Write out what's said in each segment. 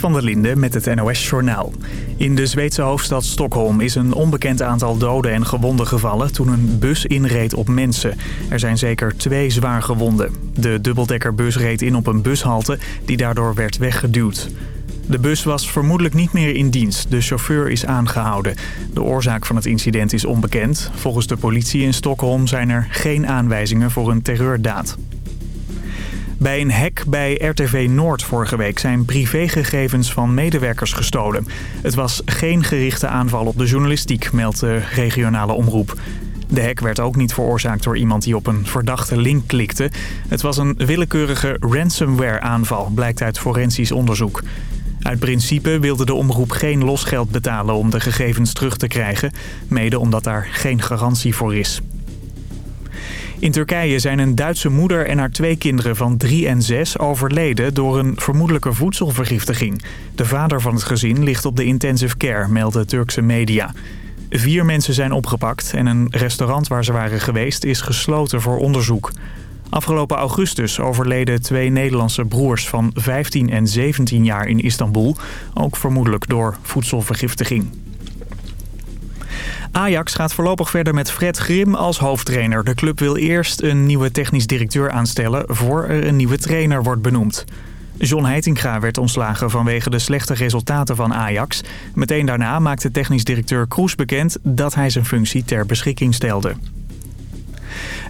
van der Linde met het NOS-journaal. In de Zweedse hoofdstad Stockholm is een onbekend aantal doden en gewonden gevallen... toen een bus inreed op mensen. Er zijn zeker twee zwaar gewonden. De dubbeldekkerbus reed in op een bushalte die daardoor werd weggeduwd. De bus was vermoedelijk niet meer in dienst. De chauffeur is aangehouden. De oorzaak van het incident is onbekend. Volgens de politie in Stockholm zijn er geen aanwijzingen voor een terreurdaad. Bij een hack bij RTV Noord vorige week zijn privégegevens van medewerkers gestolen. Het was geen gerichte aanval op de journalistiek, meldt de regionale omroep. De hack werd ook niet veroorzaakt door iemand die op een verdachte link klikte. Het was een willekeurige ransomware aanval, blijkt uit forensisch onderzoek. Uit principe wilde de omroep geen losgeld betalen om de gegevens terug te krijgen. Mede omdat daar geen garantie voor is. In Turkije zijn een Duitse moeder en haar twee kinderen van drie en zes overleden door een vermoedelijke voedselvergiftiging. De vader van het gezin ligt op de intensive care, melden Turkse media. Vier mensen zijn opgepakt en een restaurant waar ze waren geweest is gesloten voor onderzoek. Afgelopen augustus overleden twee Nederlandse broers van 15 en 17 jaar in Istanbul. Ook vermoedelijk door voedselvergiftiging. Ajax gaat voorlopig verder met Fred Grim als hoofdtrainer. De club wil eerst een nieuwe technisch directeur aanstellen... voor er een nieuwe trainer wordt benoemd. John Heitinga werd ontslagen vanwege de slechte resultaten van Ajax. Meteen daarna maakte technisch directeur Kroes bekend... dat hij zijn functie ter beschikking stelde.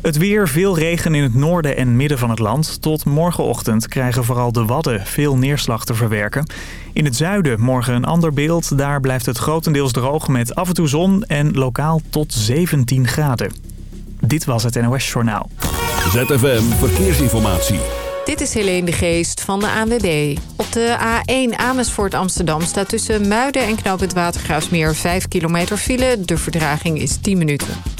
Het weer, veel regen in het noorden en midden van het land. Tot morgenochtend krijgen vooral de Wadden veel neerslag te verwerken. In het zuiden morgen een ander beeld. Daar blijft het grotendeels droog met af en toe zon en lokaal tot 17 graden. Dit was het NOS Journaal. ZFM Verkeersinformatie. Dit is Helene de Geest van de ANWB. Op de A1 Amersfoort Amsterdam staat tussen Muiden en Knoop het Watergraafsmeer 5 kilometer file. De verdraging is 10 minuten.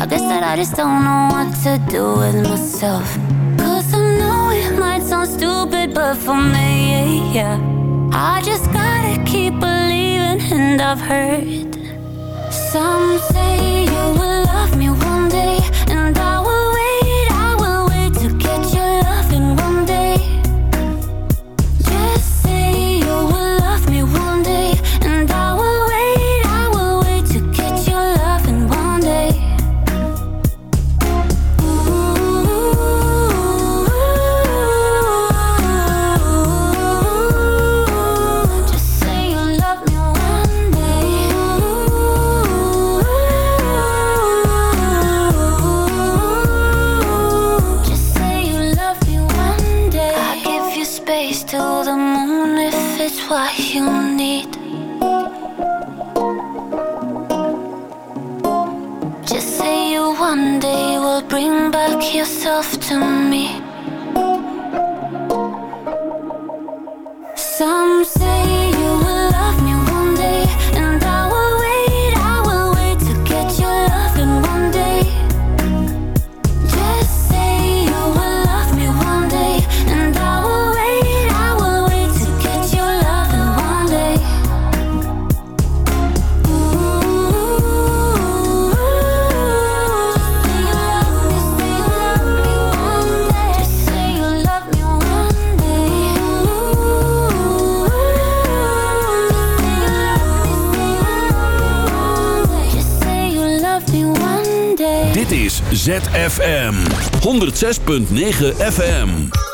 I guess that I just don't know what to do with myself. Cause I know it might sound stupid But for me, yeah. I just gotta keep believing And I've heard Some say you will love me one day. Fm 106.9 FM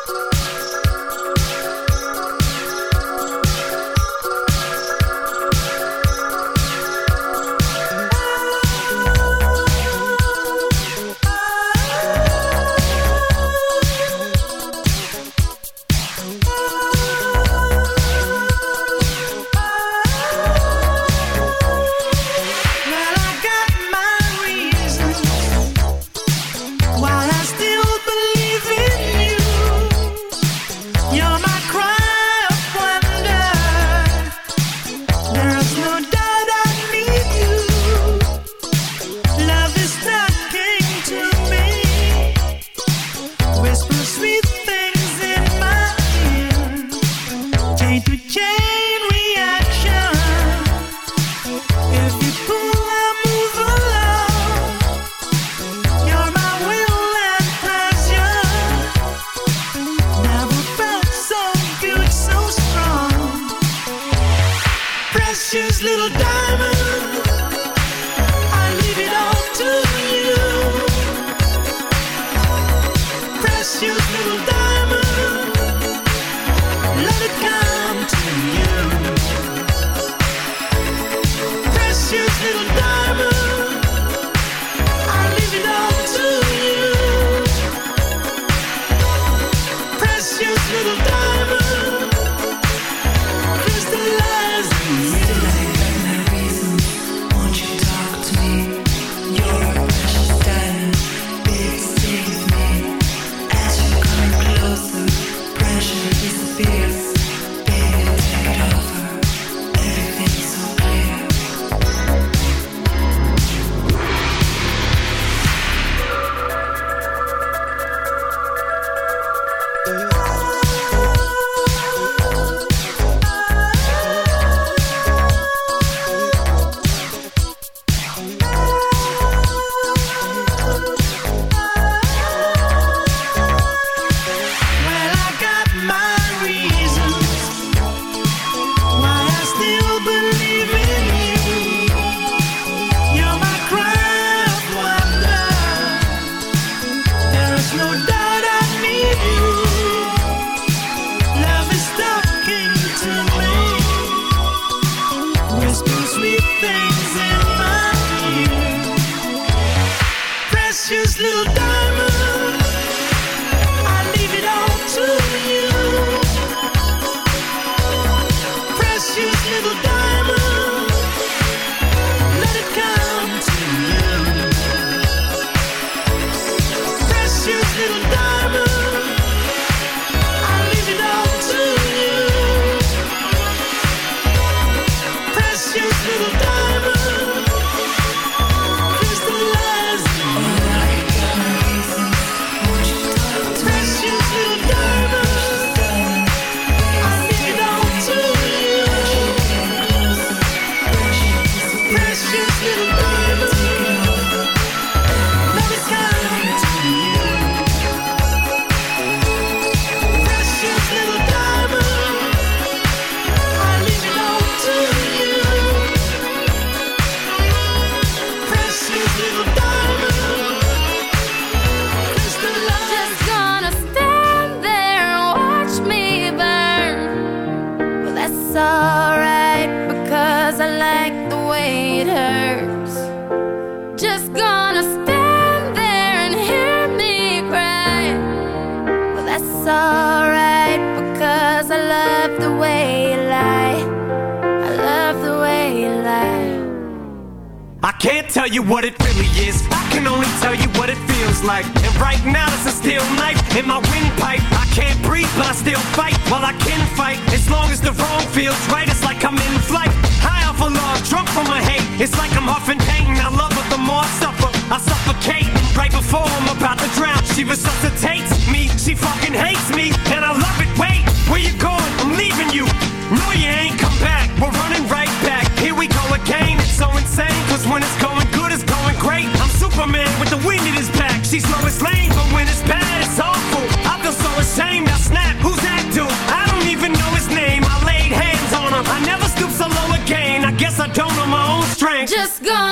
alright because I like the way it hurts. Just gonna stand there and hear me cry. Well, that's alright because I love the way you lie. I love the way you lie. I can't tell you what it really is. I can only tell you what it feels like. And right now it's a steel knife in my windpipe. Can't breathe, but I still fight. While I can fight, as long as the wrong feels right, it's like I'm in flight. High off a love, drunk from my hate. It's like I'm huffing pain. I love her the more I suffer. I suffocate right before I'm about to drown. She resuscitates me. She fucking hates me, Just gonna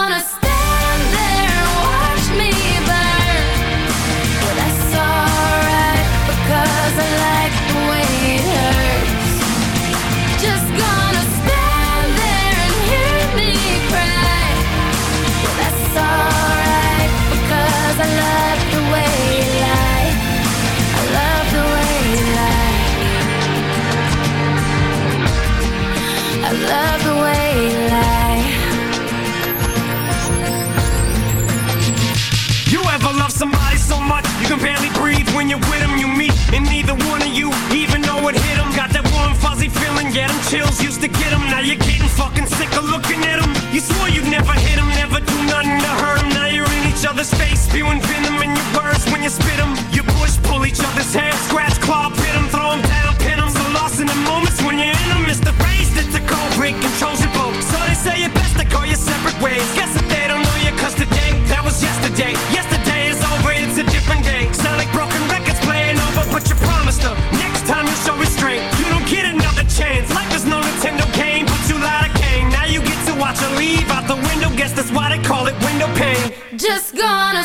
you're with? You meet, and neither one of you even know it hit them. Got that warm, fuzzy feeling, yeah, them chills used to get them. Now you're getting fucking sick of looking at them. You swore you'd never hit them, never do nothing to hurt them. Now you're in each other's face, spewing venom in your words when you spit them. You push, pull each other's hair, scratch, claw, pit them, throw them down, pin them. So lost in the moments when you're in them. It's the phrase that the cold break controls your boat. So they say it best to call your separate ways. Guess that they don't know you, cause today, that was yesterday. Yesterday that's why they call it window pane. Just gonna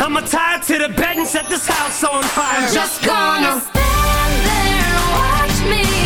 I'ma tie to the bed and set this house on fire. I'm just gonna. stand there and watch me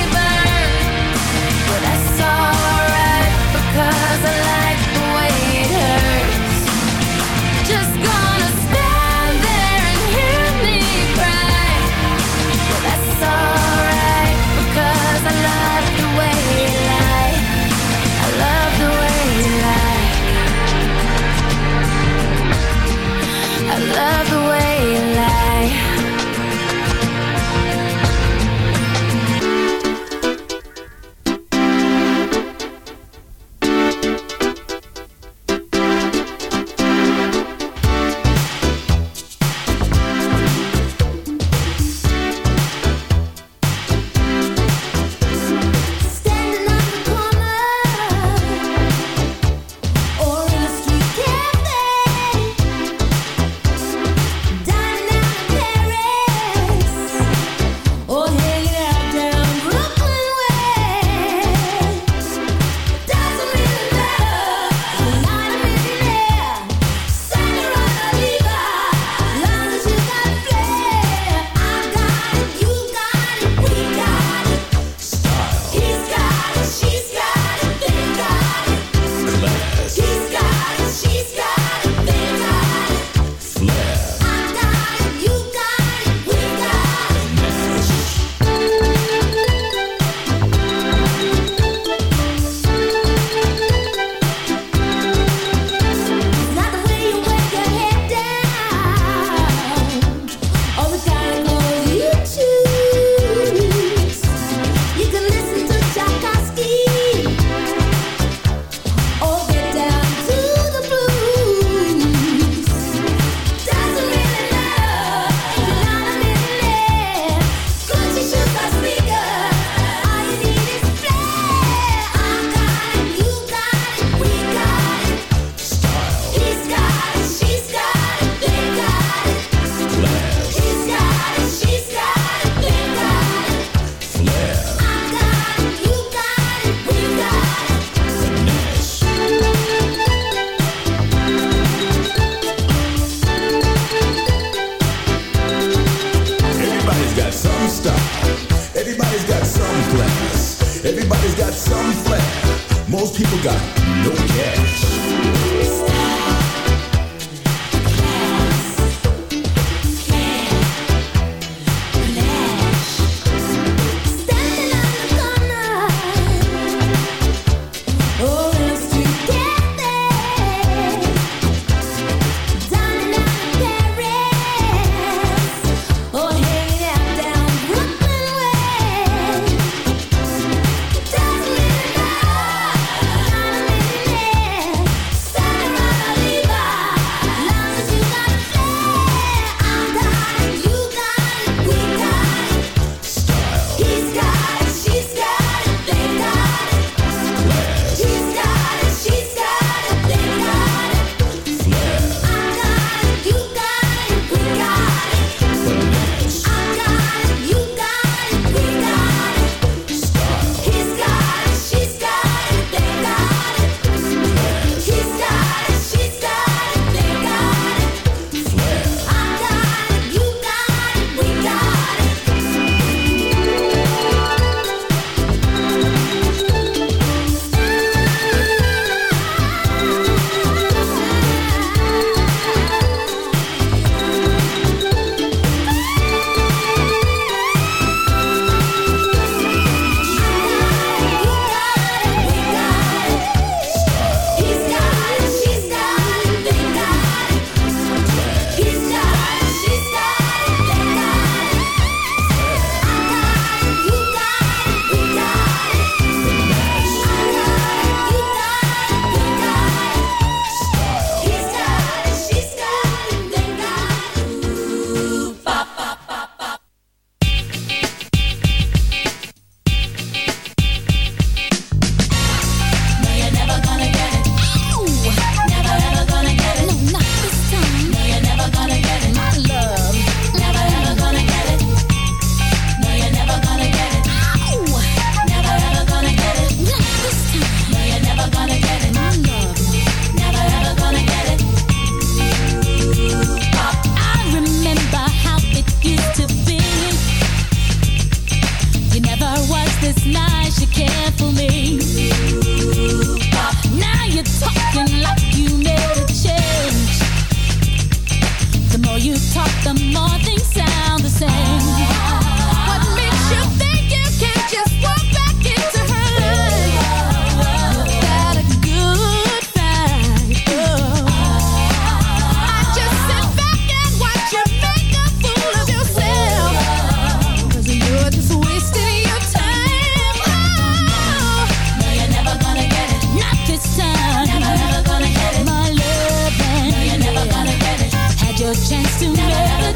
your chance to make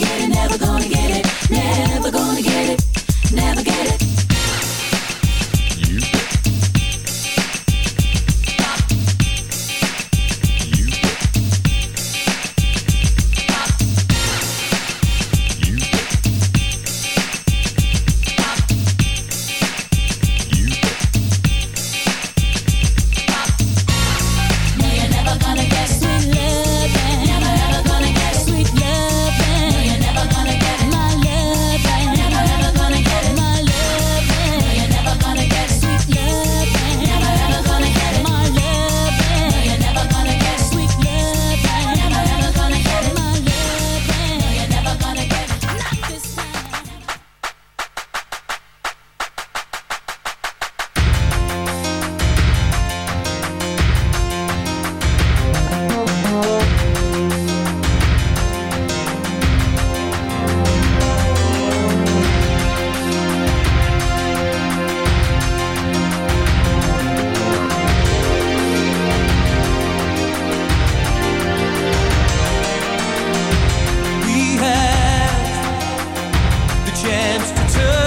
it, chance to turn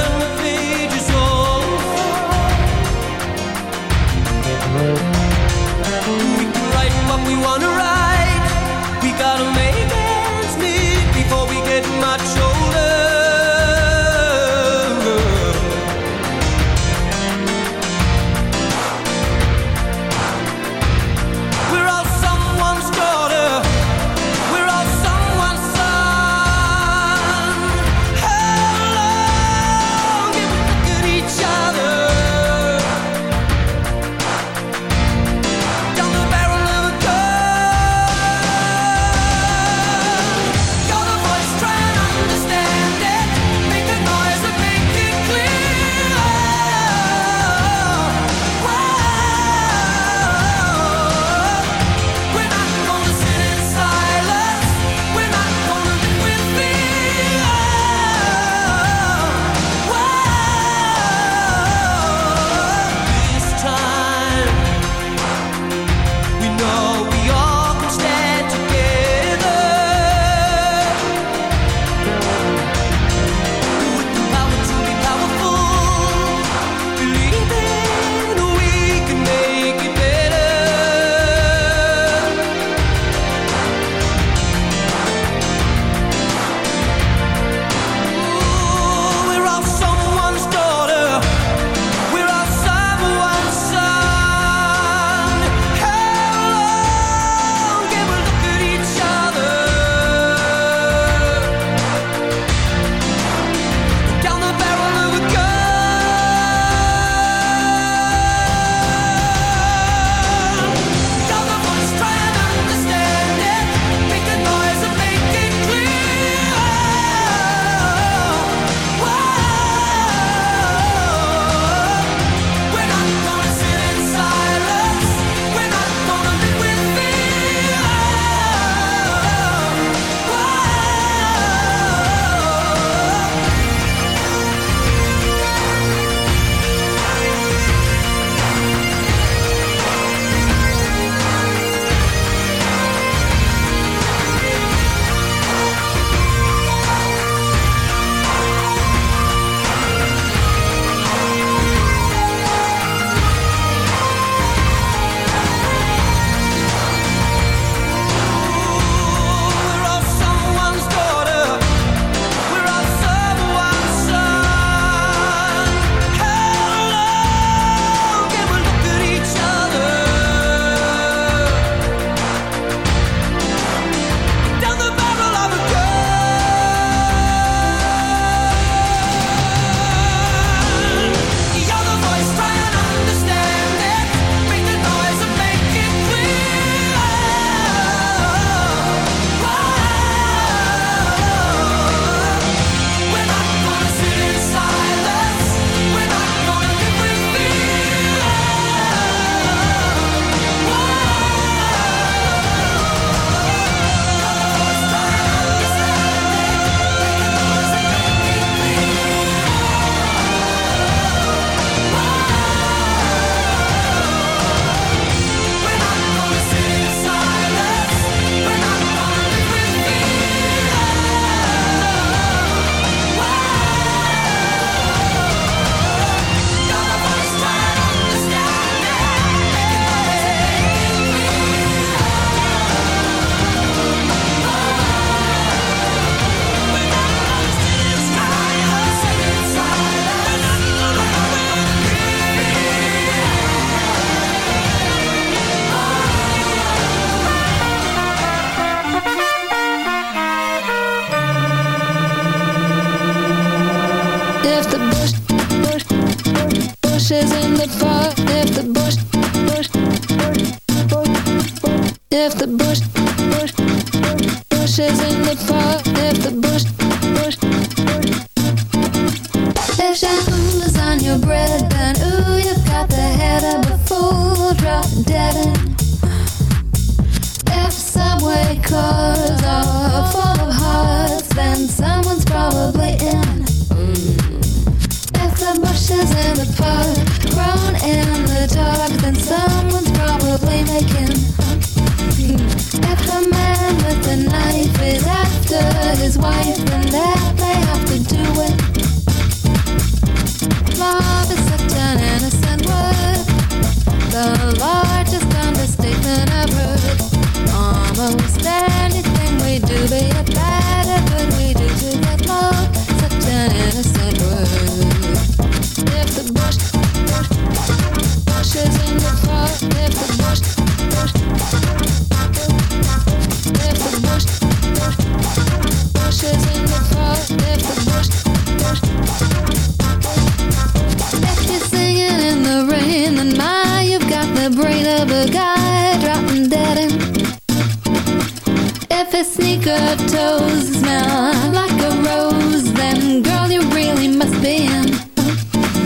Sneaker toes smell like a rose, then girl, you really must be in.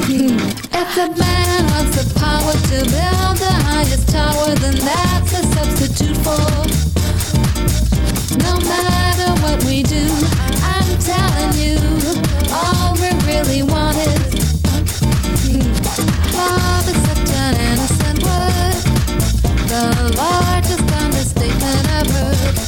Hmm. it's a man wants the power to build the highest tower, then that's a substitute for. No matter what we do, I'm telling you, all we really want is hmm. love is such an innocent word, the largest understatement I've heard.